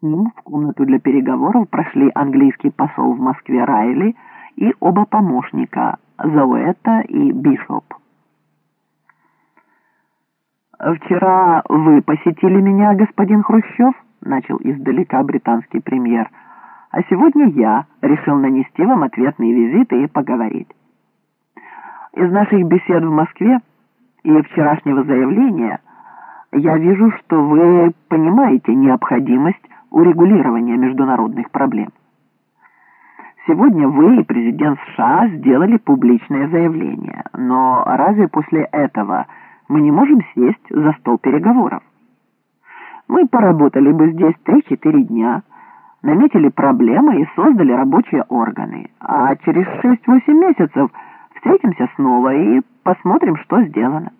Ним в комнату для переговоров прошли английский посол в Москве Райли и оба помощника Зауэта и Бишоп. «Вчера вы посетили меня, господин Хрущев?» — начал издалека британский премьер. «А сегодня я решил нанести вам ответный визит и поговорить. Из наших бесед в Москве и вчерашнего заявления я вижу, что вы понимаете необходимость урегулирования международных проблем. Сегодня вы и президент США сделали публичное заявление, но разве после этого мы не можем сесть за стол переговоров? Мы поработали бы здесь 3-4 дня, наметили проблемы и создали рабочие органы, а через 6-8 месяцев встретимся снова и посмотрим, что сделано.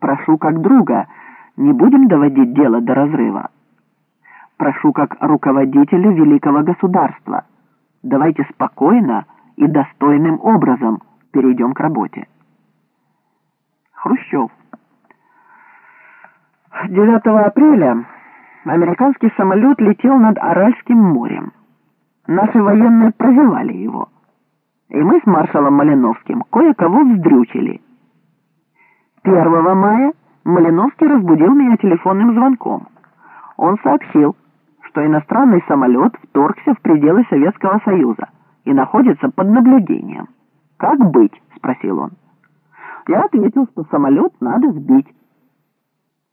Прошу как друга, не будем доводить дело до разрыва. Прошу как руководителя великого государства. Давайте спокойно и достойным образом перейдем к работе. Хрущев. 9 апреля американский самолет летел над Аральским морем. Наши военные провивали его. И мы с маршалом Малиновским кое-кого вздрючили. 1 мая Малиновский разбудил меня телефонным звонком. Он сообщил, что иностранный самолет вторгся в пределы Советского Союза и находится под наблюдением. «Как быть?» — спросил он. Я ответил, что самолет надо сбить.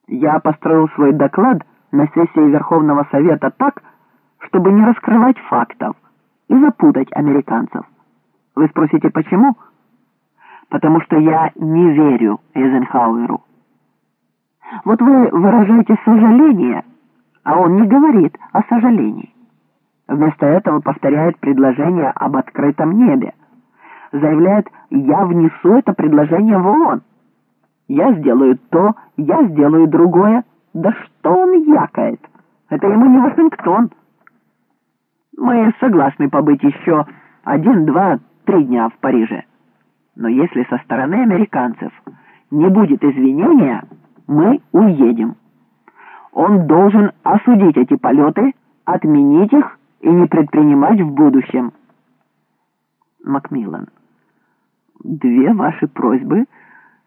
Я построил свой доклад на сессии Верховного Совета так, чтобы не раскрывать фактов и запутать американцев. Вы спросите, почему? Потому что я не верю Эйзенхауэру. Вот вы выражаете сожаление, а он не говорит о сожалении. Вместо этого повторяет предложение об открытом небе. Заявляет, я внесу это предложение в ООН. Я сделаю то, я сделаю другое. Да что он якает? Это ему не Вашингтон. Мы согласны побыть еще один, два, три дня в Париже. Но если со стороны американцев не будет извинения, мы уедем. Он должен осудить эти полеты, отменить их и не предпринимать в будущем. Макмиллан. Две ваши просьбы,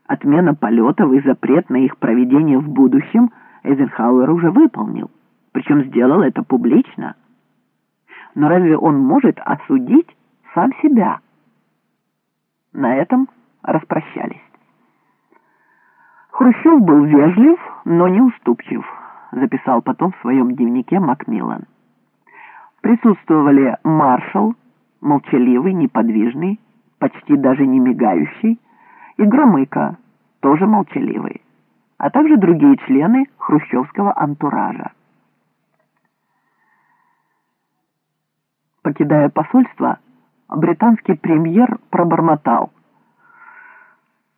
отмена полетов и запрет на их проведение в будущем, Эйзенхауэр уже выполнил, причем сделал это публично. Но разве он может осудить сам себя? На этом распрощались. Хрущев был вежлив, но не уступчив, записал потом в своем дневнике Макмиллан. Присутствовали маршал, молчаливый, неподвижный, почти даже не мигающий, и Громыко, тоже молчаливый, а также другие члены хрущевского антуража. Покидая посольство, британский премьер пробормотал.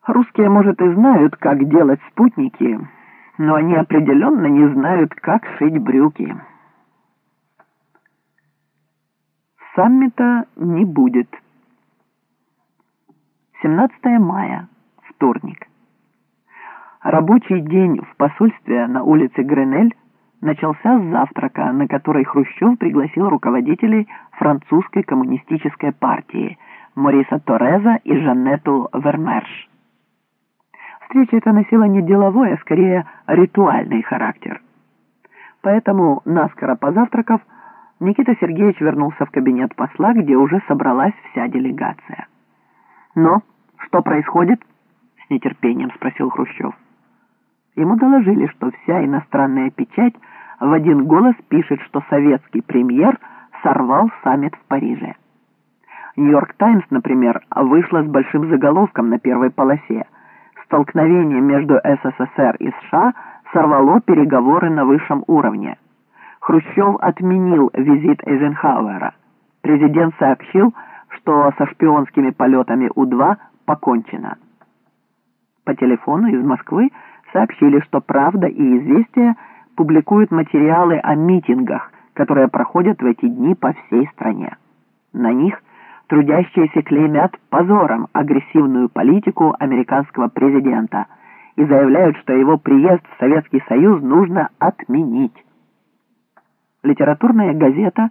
Русские, может, и знают, как делать спутники, но они определенно не знают, как шить брюки. Саммита не будет. 17 мая, вторник. Рабочий день в посольстве на улице Гренель начался с завтрака, на который Хрущев пригласил руководителей французской коммунистической партии Мориса Тореза и Жаннету Вермерш. Встреча эта носила не деловой, а скорее ритуальный характер. Поэтому, наскоро позавтракав, Никита Сергеевич вернулся в кабинет посла, где уже собралась вся делегация. «Но что происходит?» — с нетерпением спросил Хрущев. Ему доложили, что вся иностранная печать в один голос пишет, что советский премьер сорвал саммит в Париже. «Нью-Йорк Таймс», например, вышла с большим заголовком на первой полосе. Столкновение между СССР и США сорвало переговоры на высшем уровне. Хрущев отменил визит Эйзенхауэра. Президент сообщил, что со шпионскими полетами У-2 покончено. По телефону из Москвы сообщили, что «Правда» и «Известия» публикуют материалы о митингах, которые проходят в эти дни по всей стране. На них трудящиеся клеймят позором агрессивную политику американского президента и заявляют, что его приезд в Советский Союз нужно отменить. Литературная газета